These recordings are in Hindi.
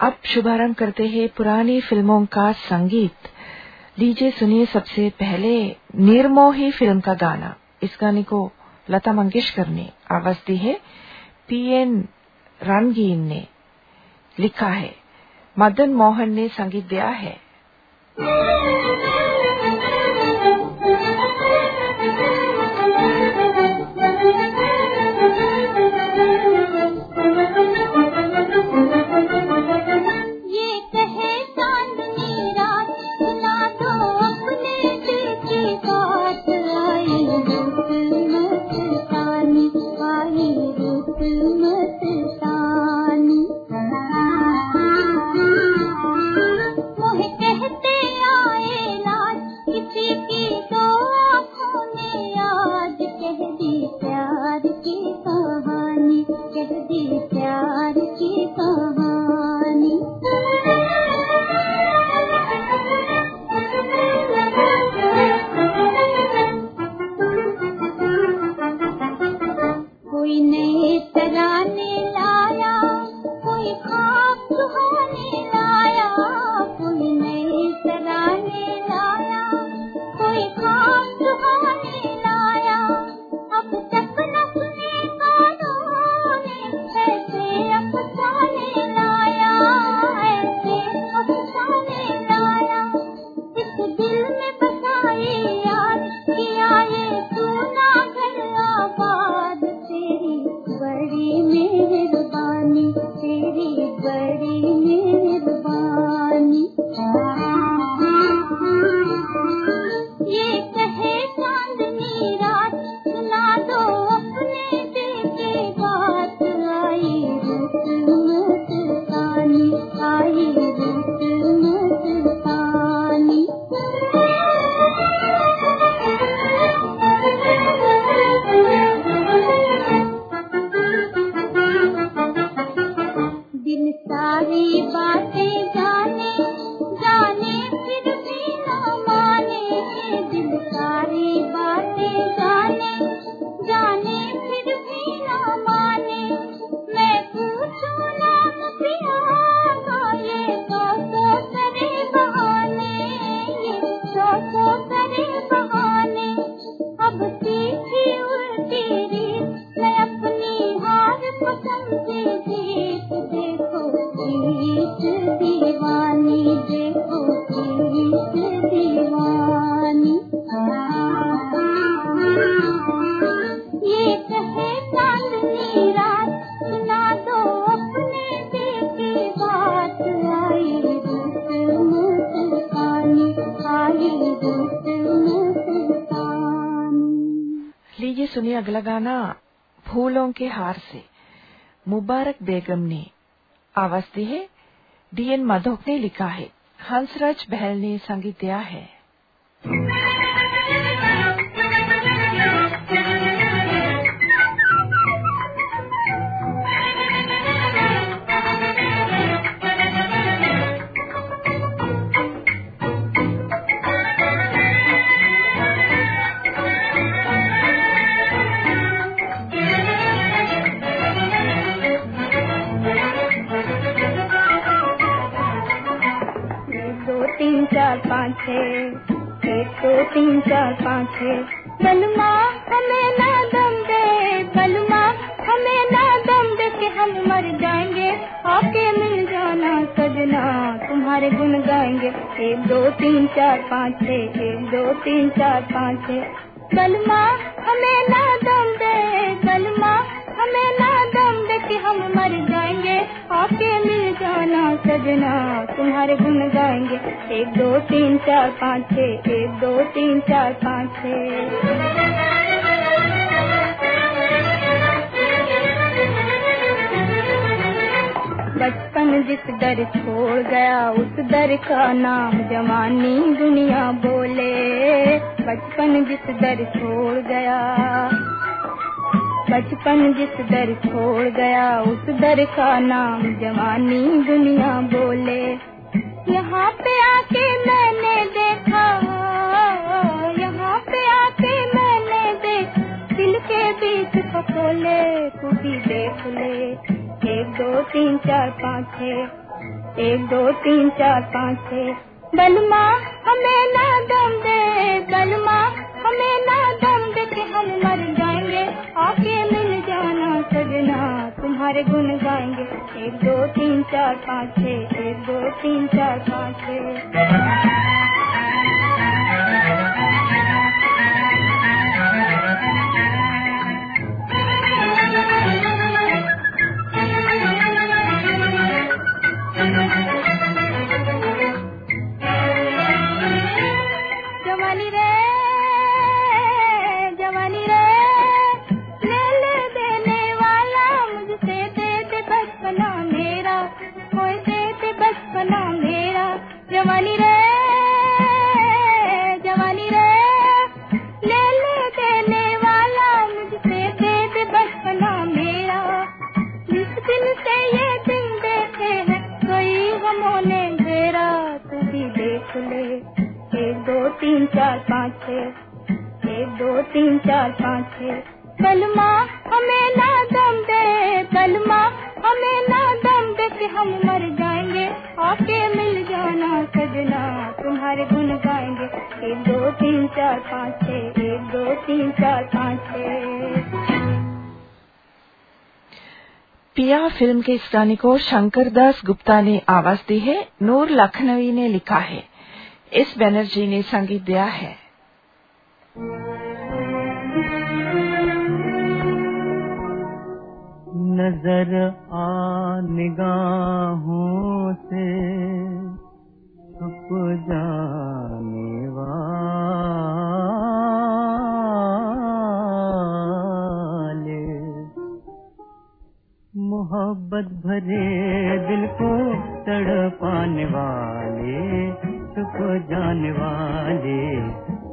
अब शुभारंभ करते हैं पुरानी फ़िल्मों का संगीत। लीजिए सुनिए सबसे पहले निर्मोही फ़िल्म का गाना। इस गाने को लता मंगेशकर ने आवाज़ दी है। पी एन ने लिखा है। मदन मोहन ने संगीत दिया है। හිත ගන්නේ ලායා කොයි කාක්තු හා सुनिए अगला गाना, फूलों के हार से। मुबारक बेगम ने आवाज़ दी है। डीएन माधोक ने लिखा है। हंसराज बहल ने संगीत दिया है। छः एक, दो, तीन, चार, पाँच छः बलमा हमें ना दम दे। बलमा हमें ना दम दे के हम मर जाएँगे। आके मिल जाना सजना, तुम्हारे गुन गाएँगे। एक, दो, तीन, चार, पाँच छः एक, दो, तीन, चार, पाँच छः बलमा हमें ना दम दे। बलमा हमें ना दम दे के हम मर जाएँगे। आके मिल जाना सजना, तुम्हारे गुन गाएँगे एक, दो, तीन, चार, पाँच छः एक, दो, तीन, चार, पाँच छः बचपन जिस दर छोड़ गया, उस दर का नाम जवानी दुनिया बोले। बचपन जिस दर छोड़ गया बचपन जिस दर छोड़ गया, उस दर का नाम जवानी दुनिया बोले। यहाँ पे आके मैंने देखा, यहाँ पे आके मैंने देखा, दिल के बीच खोले तू भी देख ले। एक, दो, तीन, चार, पाँच, छः। एक, दो, तीन, चार, पाँच, छः। बलमा, हमें ना दम दे, बलमा, हमें ना दम दे के हम मर जाएँगे आके मिल जाना सजना। तुम्हारे गुण गाएँगे। एक, दो, तीन, चार, पाँच छः एक, दो, तीन, चार, पाँच छः चार, पाँच, छः। एक, दो, तीन, चार, पाँच, छः। बलमा हमें ना दम दे। बलमा हमें ना दम दे कि हम मर जाएँगे। आके मिल जाना सजना, तुम्हारे गुन गाएँगे। एक, दो, तीन, चार, पाँच, छः। एक, दो, तीन, चार, पाँच, छः। पिया फ़िल्म के इस गाने को शंकर दास गुप्ता ने आवाज़ दी है। नूर लखनवी ने लिखा है। इस बैनर्जी ने संगीत दिया है। नज़र आ निगाहों से छुप जाने वाले मोहब्बत भरे दिल को तड़पाने वाले छुप जाने वाले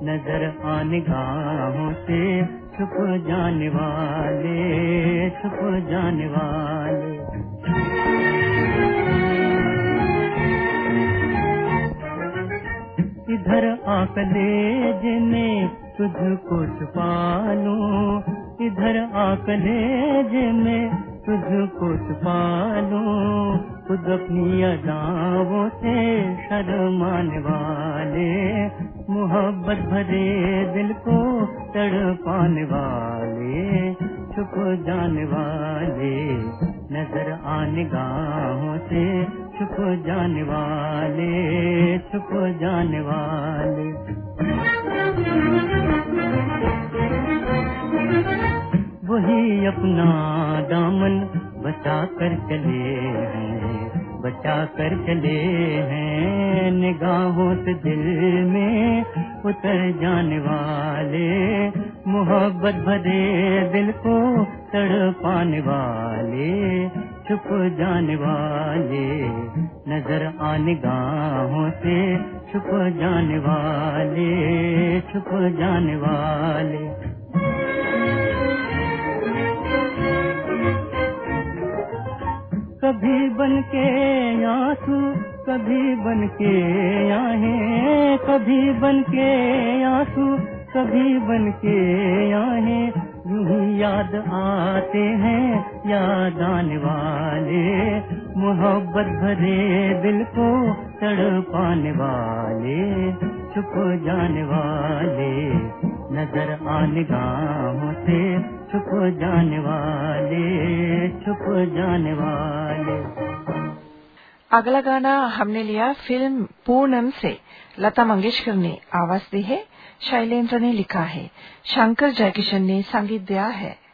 नज़र आने गाहों से, छुप जाने वाले, छुप जाने वाले। इधर आकले जिने तुझको छुपा लूँ, इधर आकले जिने तुझको छुपा लूँ। खुद अपनी अदाओं से शर्माने वाले, मोहब्बत भरे दिल को तड़पाने वाले, छुप जाने वाले, नज़र आने गाहों से छुप जाने वाले, छुप जाने वाले। वही अपना दामन बचा कर चले हैं, बचा कर चले हैं। निगाहों से दिल में उतर जाने वाले, मोहब्बत भरे दिल को तड़पाने वाले, छुप जाने वाले। नज़र आने गाहों से छुप जाने वाले, छुप जाने वाले। कभी बन के आँसू, कभी बन के आहें, कभी बन के आँसू, कभी बन के आहें। यूँ ही याद आते हैं, याद आने वाले। मोहब्बत भरे दिल को तड़पाने वाले, छुप जाने वाले। नज़र आने गाहों से छुप जाने वाले, छुप जाने वाले। अगला गाना हमने लिया फ़िल्म पूनम से। लता मंगेशकर ने आवाज़ दी है, शैलेंद्र ने लिखा है, शंकर जयकिशन ने संगीत दिया है।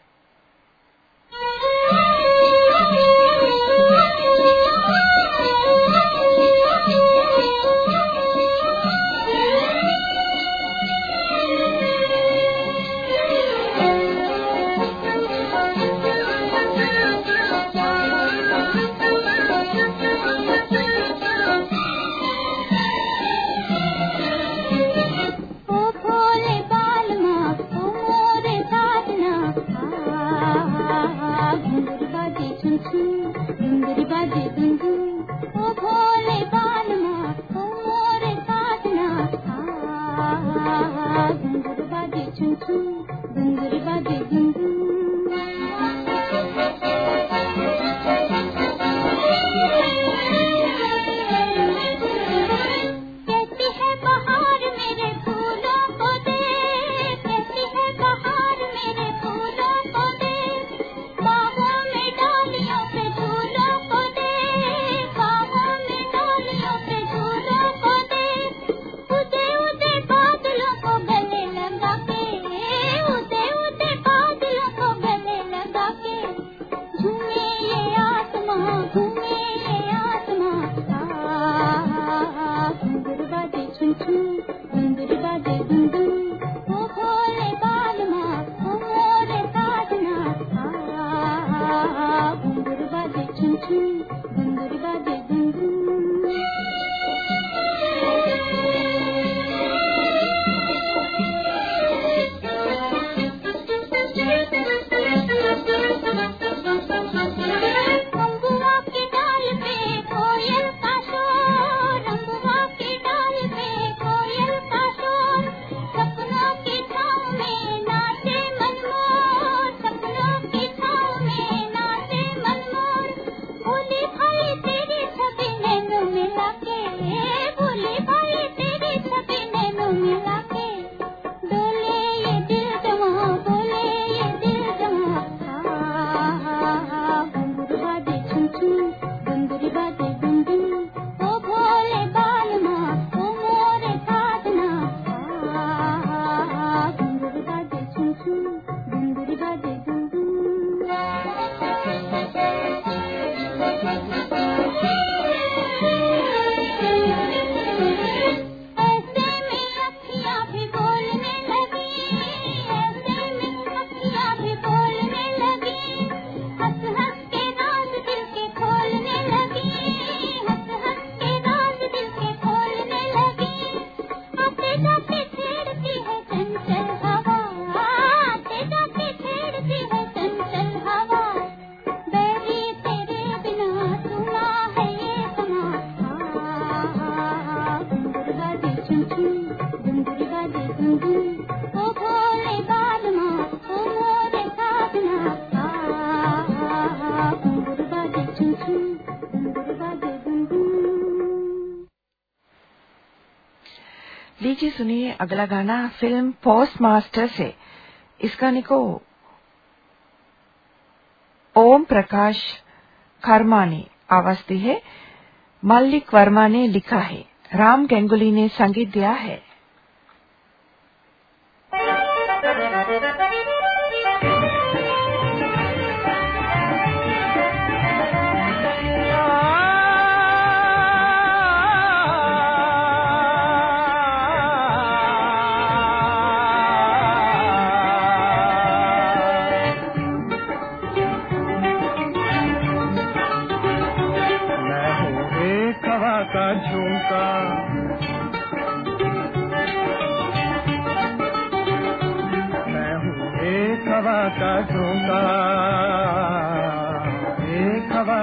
लीजिए, सुनिए अगला गाना फ़िल्म पोस्ट मास्टर से। इस गाने को ओम प्रकाश खर्मा ने आवाज़ दी है। मल्लिक वर्मा ने लिखा है। राम गंगुली ने संगीत दिया है।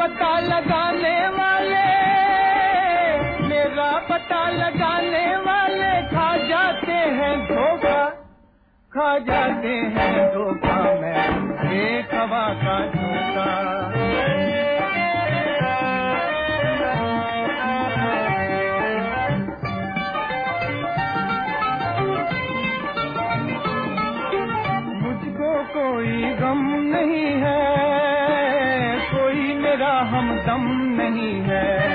पता लगाने वाले, मेरा पता लगाने वाले खा जाते हैं धोखा, खा जाते हैं धोखा, मैं एक हवा का झोंका मुझको कोई गम नहीं है मेरा हमदम नहीं है।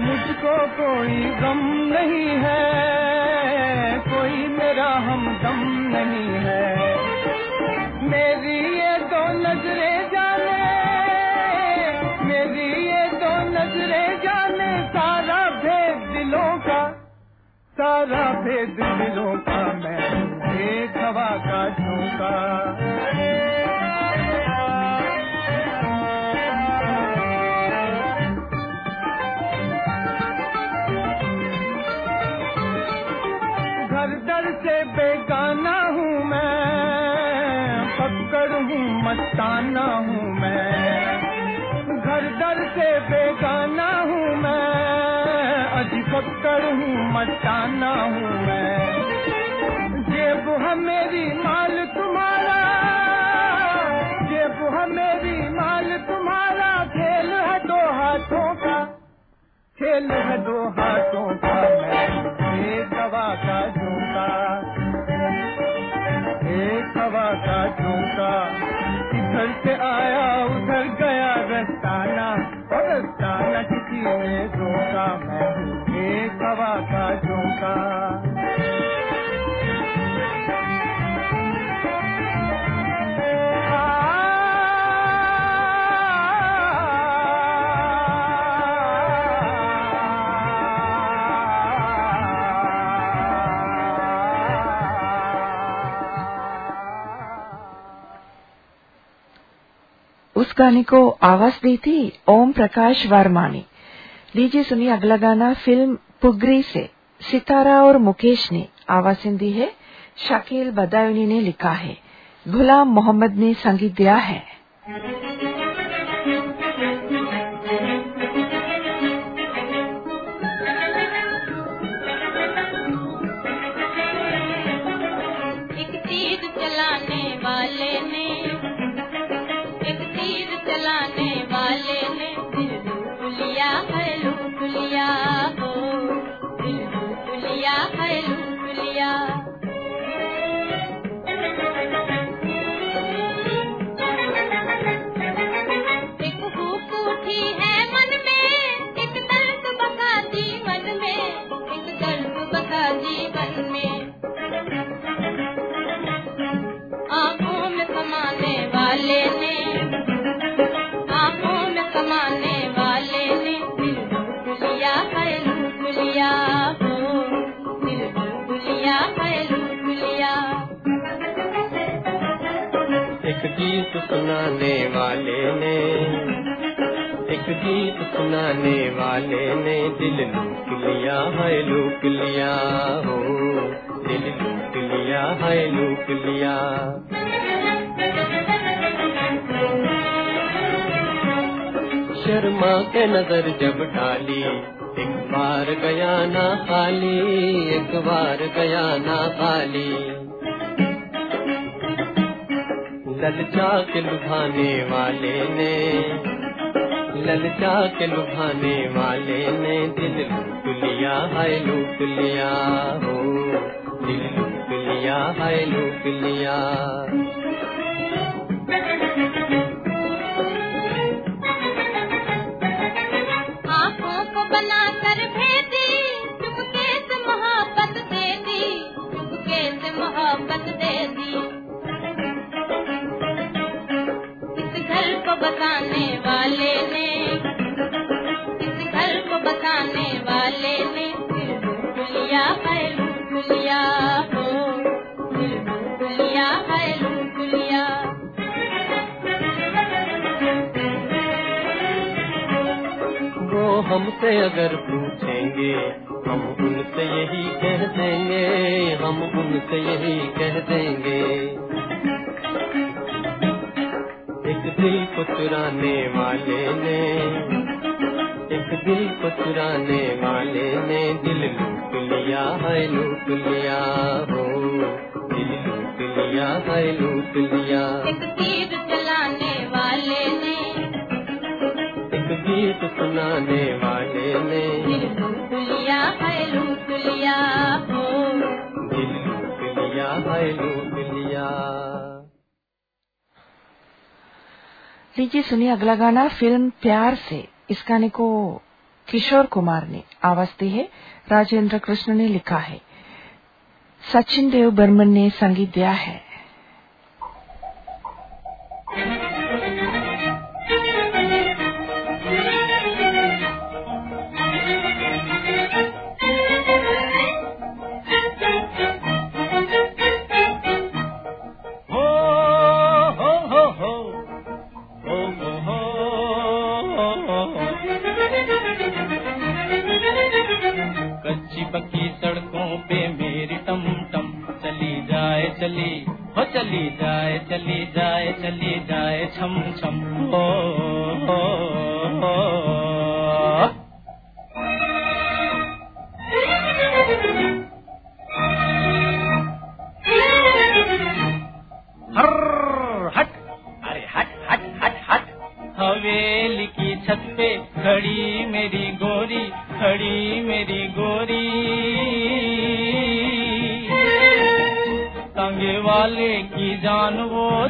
मुझको कोई गम नहीं है। कोई मेरा हम दम नहीं है। मेरी ये दो नज़रें जाने, मेरी ये दो नज़रें जाने सारा भेद दिलों का, सारा भेद दिलों का मैं एक हवा का झोंका। पकड़ हूँ मस्ताना हूँ मैं। जेब है मेरी माल तुम्हारा, जेब है मेरी माल तुम्हारा। खेल है दो हाथों का, खेल है दो हाथों का मैं एक हवा का झोंका एक हवा का झोंका इधर से आया, उधर गया रस्ताना और रस्ताना किसी ने रोका। मैं उस गाने को आवाज़ दी थी ओम प्रकाश वर्मा ने लीजिए सुनिए अगला गाना, फ़िल्म पुगरी से सितारा और मुकेश ने आवाज़ें दी है। शकील बदायूनी ने लिखा है, गुलाम मोहम्मद ने संगीत दिया है। सुनाने वाले ने। एक गीत सुनाने वाले ने, दिल लूट लिया है, लूट लिया हो। दिल लूट लिया है, लूट लिया। शर्मा के नज़र जब डाली, एक बार गया ना खाली, एक बार गया ना खाली। ललचा के लुभाने वाले ने ललचा के लुभाने वाले ने, दिल लूट लिया है लूट लिया, हो, दिल लूट लिया है लूट लिया। बसाने वाले ने इस घर को बसाने वाले ने लिया है हमसे अगर पूछेंगे, हम उनसे यही कह देंगे, हम उनसे यही कह देंगे। दिल को चुराने वाले ने एक दिल को चुराने वाले ने दिल लूट लिया है लूट लिया हो। दिल लूट लिया है लूट लिया। एक तीर चलाने वाले ने एक गीत सुनाने वाले ने। दिल लूट लिया है लूट लिया हो। दिल लूट लिया है लूट लिया। लीजिए, सुनिए अगला गाना, फ़िल्म प्यार से। इस गाने को किशोर कुमार ने आवाज़ दी है, राजेंद्र कृष्ण ने लिखा है। सचिन देव बर्मन ने संगीत दिया है। कच्ची पक्की सड़कों पे मेरी टम टम चली जाए, चली, हो चली जाए चली जाए चली जाए छम छम। ओ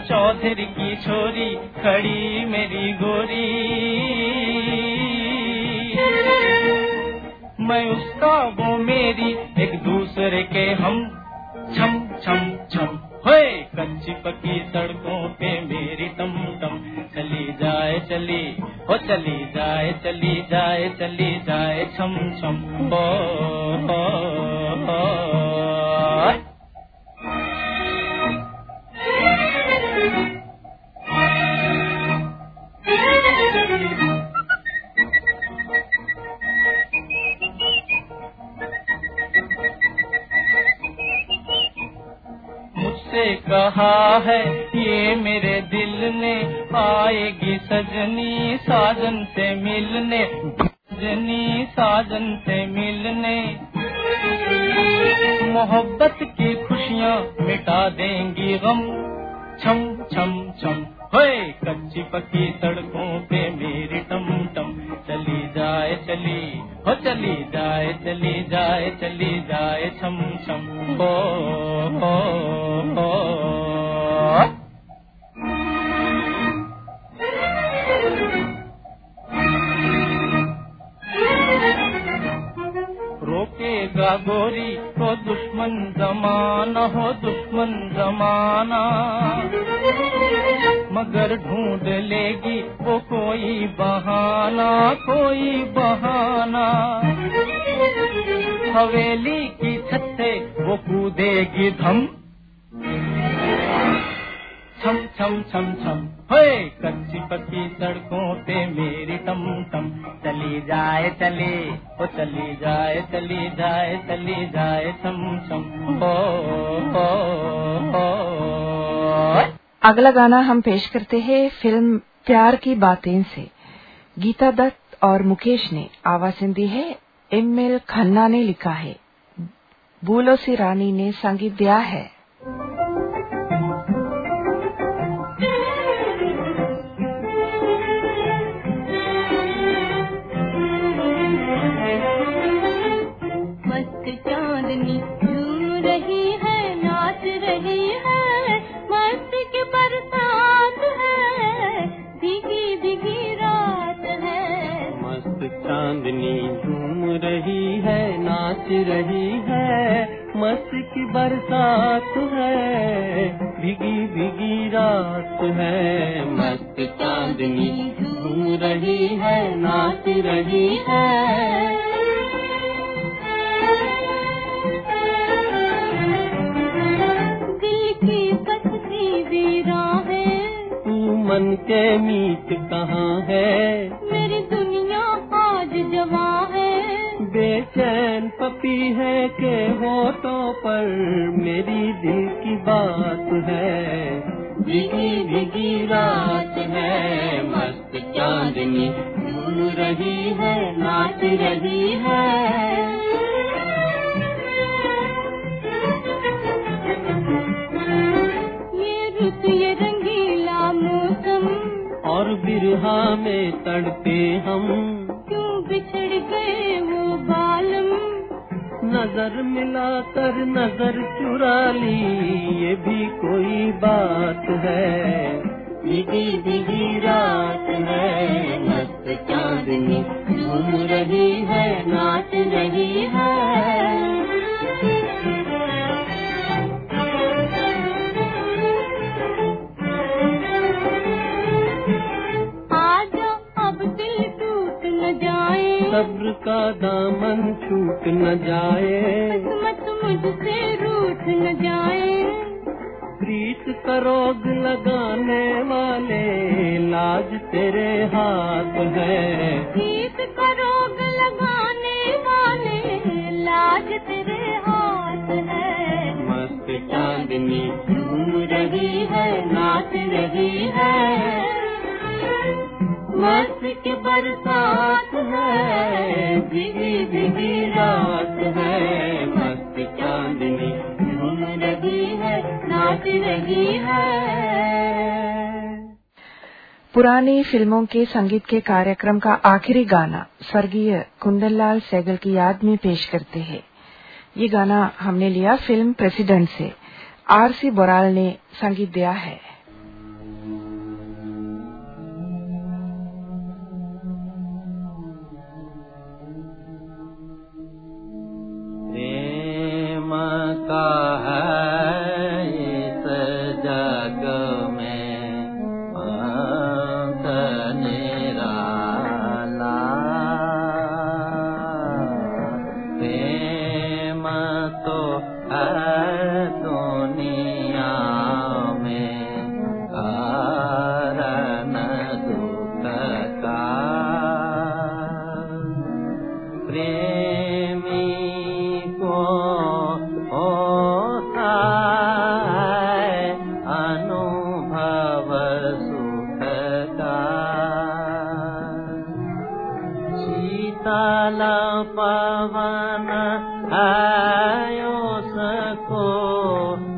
चौधरी की छोरी खड़ी मेरी गोरी। मैं उसका वो मेरी एक दूसरे के हम। छम छम छम। होए कच्ची पक्की सड़कों पे मेरी टम टम चली जाए चली हो चली जाए चली जाए चली जाए छम छम। ओ, ओ, ओ, ओ। मुझसे कहा है ये मेरे दिल ने आएगी सजनी साजन से मिलने सजनी साजन से मिलने। मोहब्बत की खुशियाँ मिटा देंगी गम छम छम छम। होए कच्ची पक्की सड़कों पे मेरी टम टम चली जाए चली हो चली जाए चली जाए चली जाए छम छम। ओ, ओ, ओ। जमाना हो दुश्मन जमाना। मगर ढूंढ लेगी वो कोई बहाना कोई बहाना। हवेली की छत से वो कूदेगी धम। छम छम छम छम। होए कच्ची पक्की सड़कों पे मेरी टम टम चली जाए, चली, ओ चली जाए चली जाए चली जाए, छम छम। अगला गाना हम पेश करते हैं फ़िल्म प्यार की बातें से। गीता दत्त और मुकेश ने आवाज़ दी है। एम एल खन्ना ने लिखा है। बूलो सी रानी ने संगीत दिया है। बरसात है भीगी भीगी रात है। मस्त चांदनी झूम रही है नाच रही है। दिल की कसती वीरा है। तू मन के मीत कहाँ है? बेचैन पपी है के होठों पर। मेरी दिल की बात है भीगी भीगी रात है। मस्त चांदनी झूम रही है नाच रही है। ये रंगीला मौसम। और बिरहा में तड़पे हम। नज़र मिलाकर नज़र चुरा ली, ये भी कोई बात है। भीगी भीगी रात है, मस्त चांदनी घूम रही है, नाच रही है। सब्र का दामन छूट न जाए। मत मुझसे रूठ न जाए। प्रीत का रोग लगाने वाले लाज तेरे हाथ है। प्रीत का रोग लगाने वाले लाज तेरे हाथ है। मस्त चाँद चांदनी घूम रही है नाच रही है। पुरानी फ़िल्मों के संगीत के कार्यक्रम का आखिरी गाना स्वर्गीय कुंदनलाल सैगल की याद में पेश करते हैं। ये गाना हमने लिया फ़िल्म प्रेसिडेंट से। आर सी बोराल ने संगीत दिया है। 哦。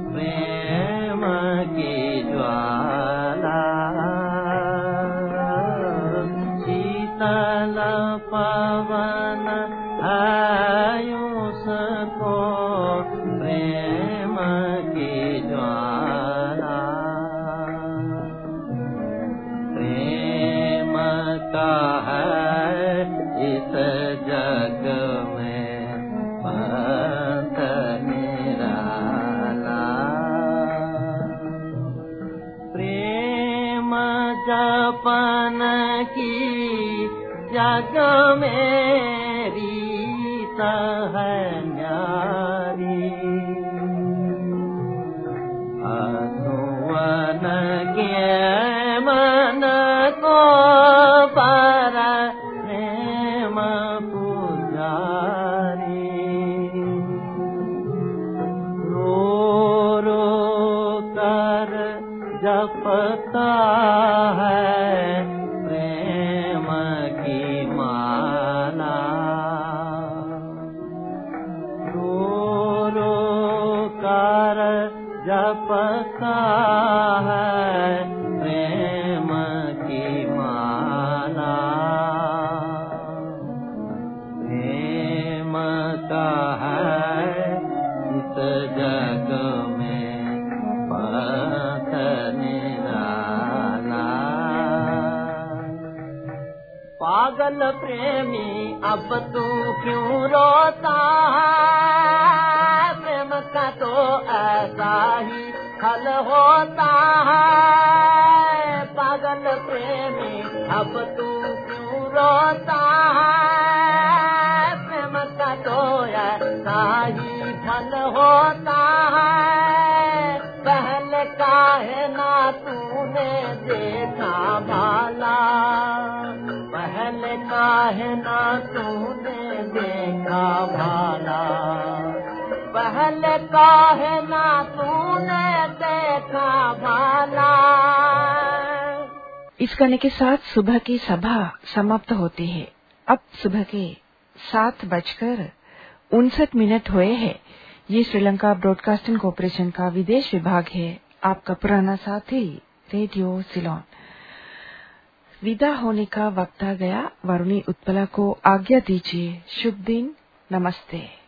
जपता प्रेमी अब तू क्यों रोता है? प्रेम का तो ऐसा ही हल होता है। पागल प्रेमी, अब तू क्यों रोता है? प्रेम का तो ऐसा ही फल होता है। पहले का है ना पहले काहे ना तूने देखा भाला। पहले काहे ना तूने देखा भाला। इस गाने के साथ सुबह की सभा समाप्त होती है। अब सुबह के सात बजकर उनसठ मिनट हुए हैं। ये श्रीलंका ब्रॉडकास्टिंग कॉरपोरेशन का विदेश विभाग है। आपका पुराना साथी, रेडियो सिलोन। विदा होने का वक्त आ गया। वरुणी उत्पला को आज्ञा दीजिए। शुभ दिन। नमस्ते।